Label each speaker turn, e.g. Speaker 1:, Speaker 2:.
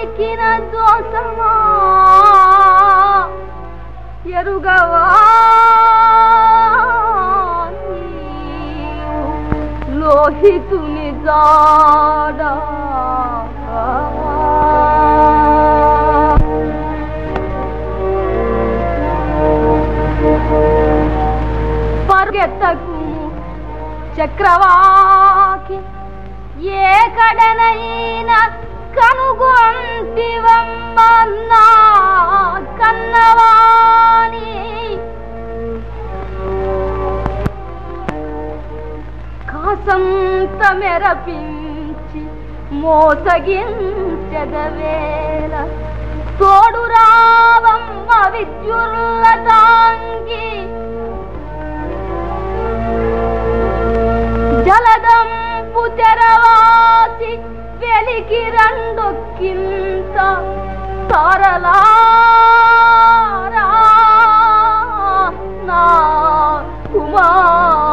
Speaker 1: పైకిన దోషమా ఎరుగవా? లోహితుని జాడా. పరుగెత్తకు చక్రవాకి ఏ కడనైనా కను హసంతమెరపించి మోసగించదవేల తోడురావమ్మ విద్యుల్లతాంగి జలదంపు తెరవాసి వెలికి రెండొక్కింత తరలా నా కుమార్.